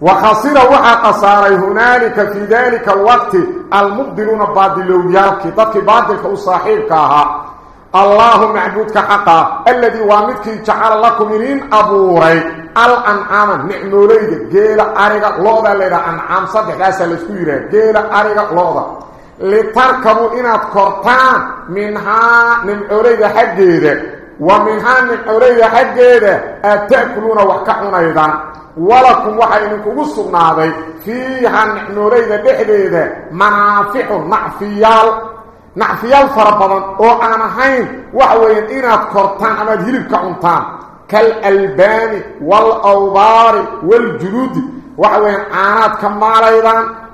[SPEAKER 1] وخسر وحا قصاري هنالك في ذلك الوقت المبدلون بادلويالك ضدك بادلك وصاحبك الله معبودك حقا الذي وامدك جعل لكم منين أبوري. الأنعام نعموليد جيل أريق لوضا ليدا أنعام صدح لاسا لسكويرة جيل أريق لوضا. لتركبوا إنات كورتان منها نعموليد حقيد ومنها نعموليد حقيد أتأكلون وحكحون أيضا. ولكم وحين كوغو سغناداي فيها نوريده دخديده منافع نعفيال نعفيال فربضان أو aan ahayn wax weyn inaad kortaan ama hilibka cuntaan kal albani wal awbar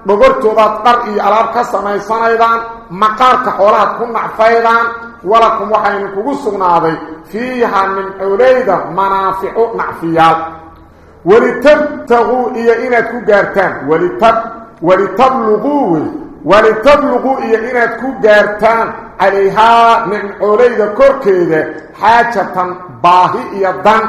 [SPEAKER 1] wal julud wax weyn aanaad ka maalaydan dhogortooda dhar iyo alaab ka samaysanaydan maqaarka xoolaha ku nacfaydaan walakum waxaynu kugu sugnaaday fiiha ulayda manaaficu nacfiyaal ولتبتغوا إيا إناد كو قارتان ولتب ولتبلغوا ولتبلغوا إيا إناد كو قارتان عليها من عليدا كوركيدا حاجة باهي إيا الدن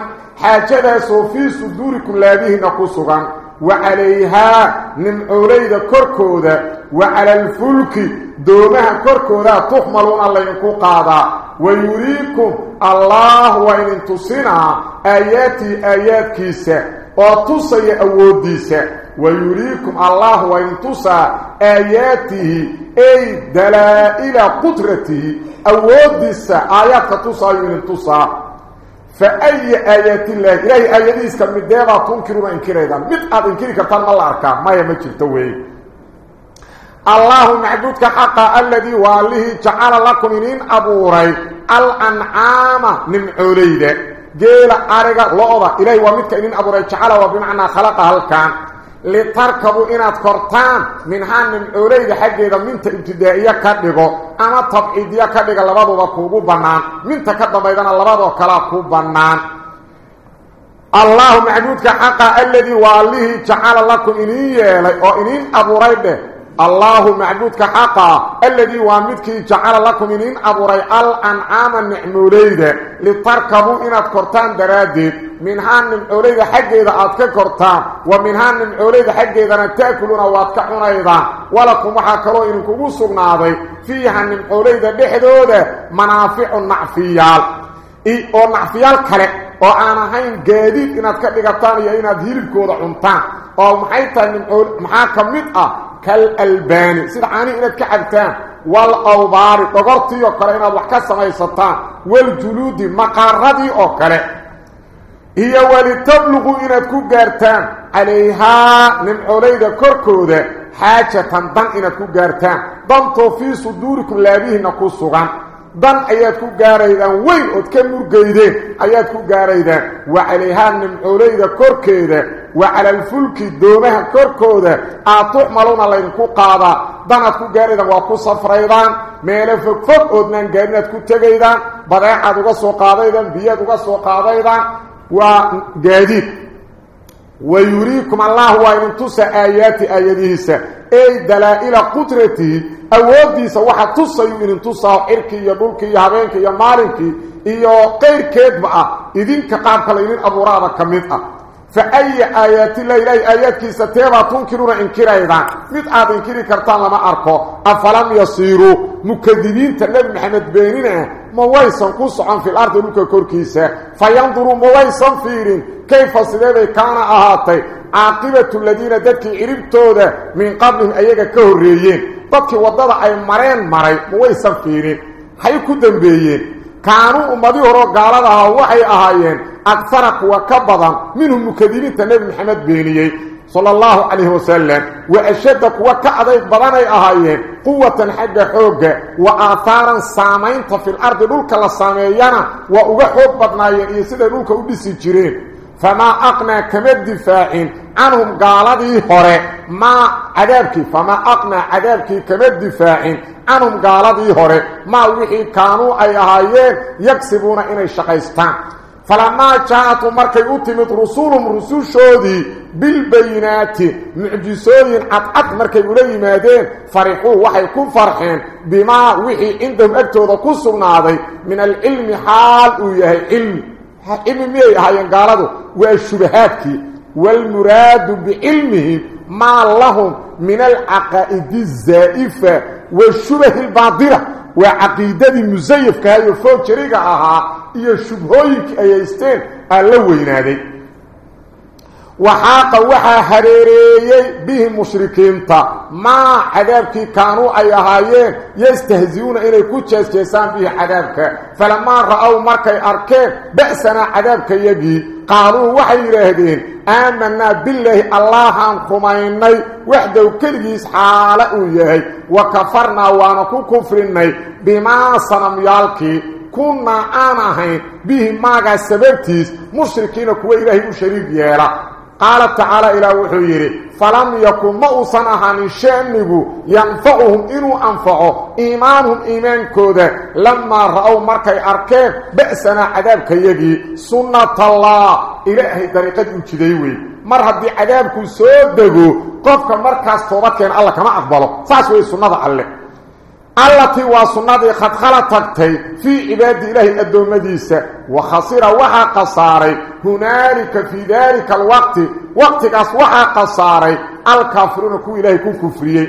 [SPEAKER 1] حاجة في صدوركم لابيه نقصغان وعليها من عليدا كوركودا وعلى الفلك دومها كوركودا تحملون الله ينكو قادا ويريكم الله وإن انتصنا آياتي آيات كيسا وتصي أوديسا ويريكم الله وإن تصى آياته أي دلائل قدرته. أوديسا آيات تصى وإن تصى فأي آيات الله إلهي آياتيس كم مدينة تنكرون إنكر إذا مدأت إنكري كتان الله أركا. ما يمجر توي. الله معبودك حقا الذي والله جعل لكم من أبوري الأنعام من عريده جيل أرغا لوضا إلهي ومدك إنين أبوري جعل وبمعنى لتركبوا إناد كورتان من هان من عريده حقيقا من ابتدائية كدغو أما تبعيدية كدغو لبادو بكوبو بنان. من تكدم أيضا لبادو كلاكو بنان. الله معبودك حقا الذي والله جعل لكم يلي. أو إنين أبوري الله معبودك حقا الذي وامدك جعل لكم من أبوري الأنعام النعموليدة لتركبوا إن كورتان درادد منها النعموليدة حق إذا أتك كورتان ومنها النعموليدة حق إذا تأكلون واتكحون أيضا ولكم وحاكروا إنكم وصغناضي فيها النعموليدة بحدودة منافع النعفيال إيه أو نعفيال كله oo aan ahayn gaadiid inaad ka dhigataan iyo inaad hilibkooda cuntaan oo maxay ka mid ah كالألباني. سدعاني إلى عبتا والاوبار دغرتي أو كره انك واخا سميستا والجلود مقاردي أو كره هي ولتبلغ إنك غارتان عليها من اوليد كركودة. حاجة تنبن إنك غارتان بان توفي صدوركم لابيه نكو سغان بان أياد كو غاريدان وين اد كمرغيده أياد كو غاريدان وعليها من اوليد كركيده وعلى الفلك دومها كركودا أتحملون لينكو قادا دانت كو غاريدا وكو صفريدان ميلا فوق فوق أدنان غارينات كو تغيدان بدايحة دوغا سو قادايدان بيا دوغا سو قادايدان وغاديد ويريكم الله وإن تسى آيات آياتيسا أي دلائل قدرته أوديسا وحا تسى إن تسى إركي يدولكي يهبينكي يمالكي إيو قير كيدبا إذن كقابك لإنين أبو رابا كميدة فأي آيات الله إلهي آيات كيسا تيبا تنكرون إنكرا إذا. مد آد إنكري كرتان لما أركو. أفلم يصيروا. مكذبين تنبي محمد بيننا مويسا قصعا في الأرض لك كوركيسا فينظروا مويسا فيرين كيف سيدي كان أهاتي. عاقبة الذين دكي عربتودا من قبلهم أيها كهريين. دكي وضع أي مرين مرين. مويسا فيرين حيكو دنبيين كانوا أمضي هرو قالدها وحي أهايين. أكثرك وكبضا منهم مكذبين النبي محمد بينيي صلى الله عليه وسلم وأشدك وكأضيك بضاني أهايين قوة حق حوق وآثارا سامين في الأرض دولك للساميين وأغحوك بضنايين يسيد دولك أبسي جيرين. فما أقنى كمد دفاع عنهم قالدي هوري. ما عذابك فما أقنى عذابك كمد دفاع عنهم قالدي هوري. ما وحي كانوا أي أهايين يكسبون إني الشقيستان فلما جاءتوا مركي أتمت رسولهم رسول شودي بالبينات معجسوين عطعط مركي أولي مادين فرحوا وحي كن فرحين بما وحي عندهم أكتوذا كسرنا من العلم حال ويهي علم. علم ميهي هايين قالدوا والشبهاتك والمراد بعلمهم ما لهم من العقائد الزائفة والشبه الباطلة وعقيدة المزيف كهي فوق شريقة. أها. إيا شبهويك أيستين اللوين هذه وحاق وحا حريريي بهم مشركين تا ما عذابك كانوا أي أهايين يستهزيون إلي كتشيس كيسان به عذابك فلما رأوا مركي أركين بأسنا عذابك يجي قالوا وحي رهدين آمنا بالله الله أنكميني وحده كلجيس حالة يهي وكفرنا وانكو كفرني بما صنم يالكي كنا آنهين به ماغا سببتيس مشركين كوا إلهي وشريك يالا قال تعالى إلى وحيري فلم يكن مؤسن أهان شأنه ينفعهم إنو أنفعوا إيمانهم إيمان كودا لما رأوا مركي أركين بأسنا عذابك يجي سنة الله. إلهي طريقة انتديوي مرهد دي عذابك سودقوا قفك مركز توبتين الله كما أقبله. ساسوي سنة الله التي وصنده قد خلطتي في عباد الله الدومديسة وخسر وحا قصاري هنالك في ذلك الوقت وقت وحا قصاري الكافرون كو إلهي كو كفريه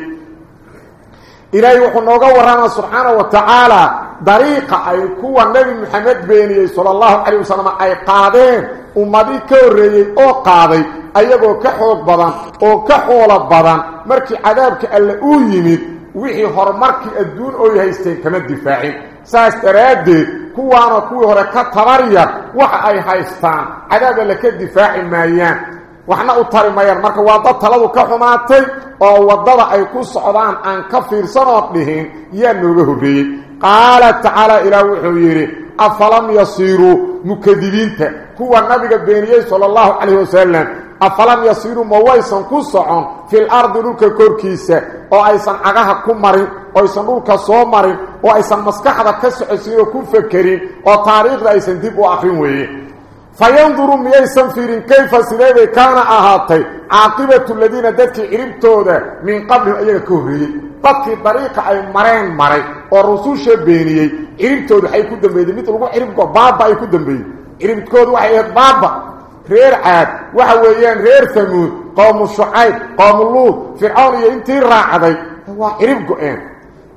[SPEAKER 1] إلهي وحنوغا ورانا سبحانه وتعالى طريقة أي كو النبي محمد بيني صلى الله عليه وسلم أي قادين أمدي كوريي أو قادي أيغو كحوق بدن أو كحول بدن مركي عذابك ألا أو wixii horumarkii adduun oy haysteen kama difaacin saas daraaddeed kuwaana kuwii hore ka tabaryar waxa ay haystaan cadaab alle ka difaaci maayaan waxna u tari mayaan marka waa dad taladu ka xumaatay oo waddada ay ku socdaan aan ka fiirsanoo dhihin yaa nooga horreeyey qaala tacaala ilaah wuxuu yidhi afalam yasiiruu mukadibiinta kuwa nabiga beeniyey sala allahu calayhi wasalam أفلم يصيروا موايسا كسعون في الأرض لك كوركيسة؟ أو أيسا عقاها كمارين؟ أو أيسا لك صومارين؟ أو أيسا مسكحة كسعسين وكفكرين أو تاريخ لأيسا ديبوا أخيوه فينظروا مياسا فيرين كيف سلابي كان أهاتي؟ عاقبة الذين دادك إرمتوه من قبل أيها كهري بطي بريق أي مرين مري. ورسول شبيني. إرمتوه حيكو دمبي مثل ما إرمتوه بابا يكو دمبي إرمتوه حيكو بابا. رير عاد وحا ويان رير ثمود قوم شعيب قوم لوط فرعون انت راعدي هو عرف قئن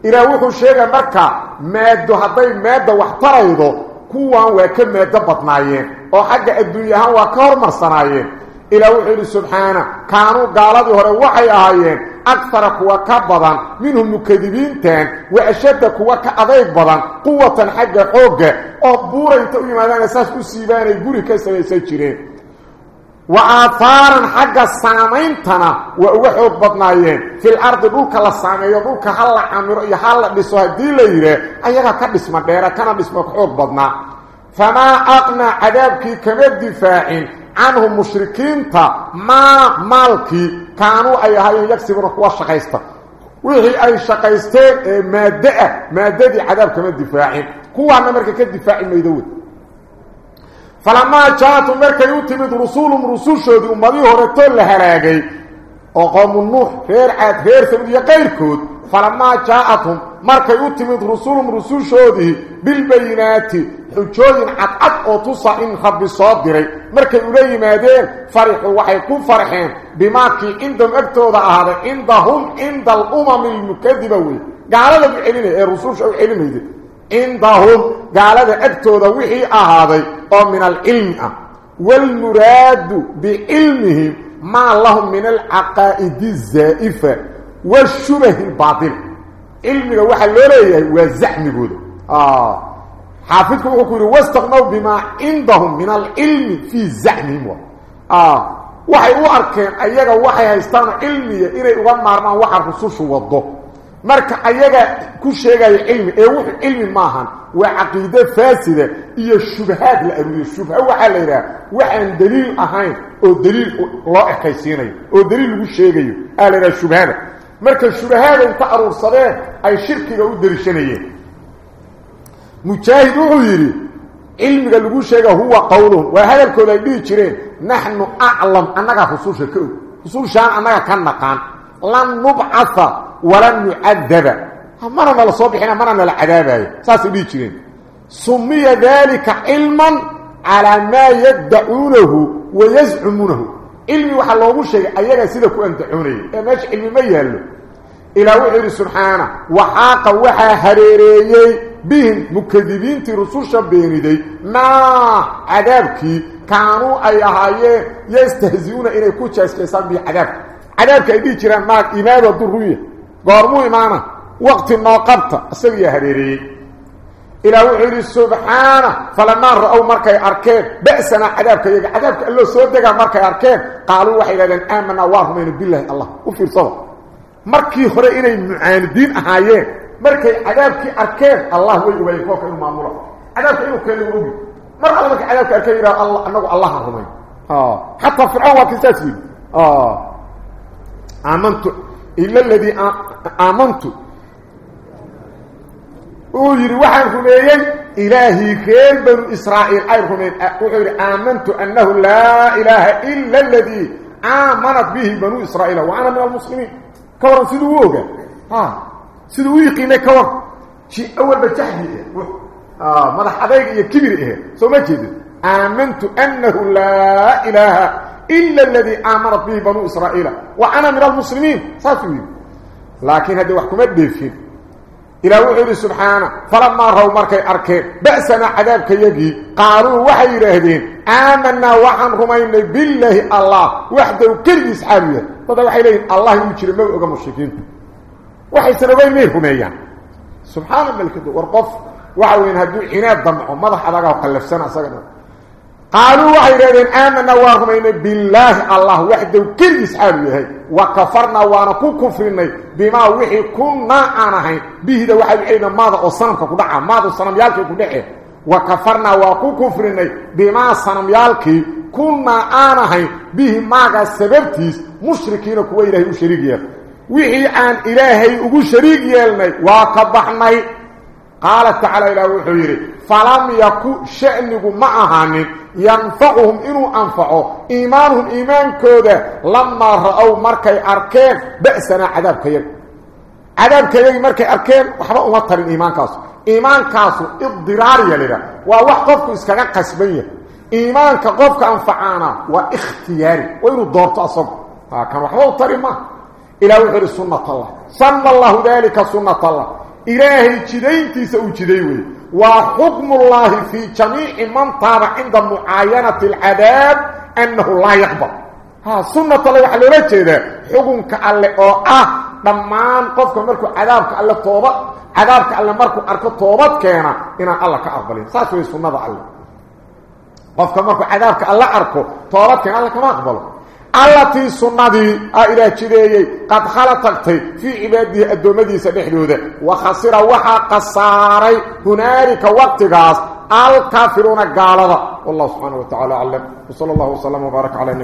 [SPEAKER 1] إلى وحو شيغا مركا ما دو هبي ما دو وحتريدو كوان وك ما دبطنايين أو حق الدنيا هو كرم صنايين إلى وحي سبحانه كانوا قالدي هره وحي اهاين أكثر قوه كبدا منهم مكذبين تن واشد قوه كاديب بدا قوه حق اوغه أو بورنت يمادان أساس كسيبان غوري كسيسه جيرين وآثار حق السامين تنا وأوحوا بطنائيين في الأرض دولك السامين دولك هلا عمرو يحلا بسوها دي ليرة أيها كان باسم الديرة كان باسم الحوض بطنا. فما أقنى عذابك كم الدفاع عنهم مشركين تا ما مالك كانوا أيها يكسب رقوة شقيستة وهي أي شقيستين مادئة مادئة عذابك كم الدفاع كوه عمرك كم الدفاع ما يدود. Rusulum rusushoodii ummadihii horetoo la halaagay oo qowmu nuux reer caad reer samud iyo qayrkood falamaa jaaءathum markay u timid rusulum rusushoodii bilbayinaati xujooyin cadcad oo tusa in rabbi soo diray markay ula yimaadeen farixuu waxay ku farxeen bimaakii cindahum agtooda ahaaday cindahum cinda alumami almukadiba wey gaalada u celinaya ee rususha u celimayday إن بهم قالت عبتوذ وحي أهادي ومن العلم والمراد بعلمهم ما لهم من العقائد الزائفة والشبه الباطل علم الوحى الليلية والزحن بوده حافظكم أقول واستغنوا بما عندهم من العلم في زحنهم وحي أعركين أيها وحي هستان علمية إليه أغمار ما وحر خصوصه والضوء marka ayaga ku sheegaya cilmi ee wuxuu cilmi maahan waa caqiide faasida iyo shubahaad la aruuriyo shubha waxaa la yidhaha waxaan daliil ahayn oo daliil loo ekaysiinayo oo daliil lagu sheegayo aa la yidhaha shubhada marka shubahaada inta aruursadeen ay shirkiga u dariishanayeen mujaahid wuxuu yidhi cilmiga lagu sheega huwa qowluhum waa hadalkooda ay dhihi jireen naxnu aclam annagaa rususha ka og ka naqaan لن نبعث ولن نعذب. مرنا للصبح هنا مرنا للعذاب ساس بيجرين سمي ذلك علما على ما يدعونه ويزعمونه. علمي وحا لو شيء ايغا سيدة كو أنت عوني إيه، ماش علمي ما يهل إلى وحي سبحانه وحاق وحا هريريه بهم مكذبين ترسل شبين دي. ما عذابك؟ كانوا ايهايه يستهزئون إلى كوتشا اسكيسان بعذابك عذابك ايدي جيران ما ايمان ود رويه غارمو ايمانه وقت ما قبط اسويا هريري إلى وحي سبحانه فلما راوا مركي اركان باسنا عذابك يا عذابك الله سو دغا مركي اركين قالوا وحي لدن امنا واهمين بالله الله وفي صوت مركي خره اني معاندين اهايه مركي عذابك اركان الله وي وي كوك الماموره عذابك يو كان ورغي مر الله مركي عذابك اركين الله انو الله رمي آه حتى فرعون كنتسيب آه ila aladii aamantu uu yidhi waxaan rumeeyey ilaahii reer banu israa'iil ay rumeen wuxuu yidhi aamantu annahu laa ilaaha ila aladii aamanat bihi banuu israa'iila wa ana min almuslimiin ka waran siduu u ogaa siduu u yiqiinay ka waran ji awalba jahdi ah madax adayg iyo kibir bihi banuu israa'iila wa ana min almuslimiin saasuu yidhi laakiin haddii wax kuma dheefin إلى وحده سبحانه. فلما رأوا مركي أركين بأسنا عذابك يجي قالوا وحي رهدين. آمنا وحن رمين بالله الله. وحده كل إسحابية فهذا وحي لهم الله يمشي موء مشركين. وحي سنوين ميه هميان سبحان الملك. ورقف. وحوين هدو عناد ضمعهم ماذا حضاقه وخلف سنة سنة قالوا وحي رهدين آمنا وحرمين بالله الله وحده كل إسحابية وكفرنا وانا كفرنا بما وحي كنا انهين به ده وحي وحينا ماذا صنمك كدعا ماذا صنم يالك كدعا وكفرنا وكفرنا بما صنم يالك كنا انهين به ماذا سببتيس مشركين كوا الهي وشريكيا. وحي عن إلهي ugu shariig yeelnay waa ka baxnay قال تعالى إلى وحيره فلم يكن شأنه معهن ينفعهم إنه أنفعوا إيمانهم إيمان كودا لما رأوا مركي أركين بأسنا عذاب كيب عذاب كيب مركي أركين وحبا أمطر الإيمان كاسو إيمان كاسو إضرار يلنا ووحقفك إسكاقا قسمية. إيمان كقفك أنفعانا. واختياري. وإنه دورت أصب. كان وحبا أمطر ما. إلى وحير سنة الله. صلى الله ذلك سنة الله. إلهي جدينتيس أو جديوي وحكم الله في جميع من طار عند معاينة العذاب أنه لا يقبل ها سنة الله وحلو رجيده حكمك الله أو أه دمان قفك مركو عذابك الله توبة. عذابك الله مركو أركو توبة كينا. إنا الله كأقبلين ساسوي سنة الله. قفك مركو عذابك الله أركو. توبة كينا الله كما أقبله التي سندي إلى قد خلطت في عباده الدومدي سدخدوده وخسر وحا قصاري هنالك وقتغاس الكافرون قالوا والله سبحانه وتعالى أعلم وصلى الله وسلم وبارك على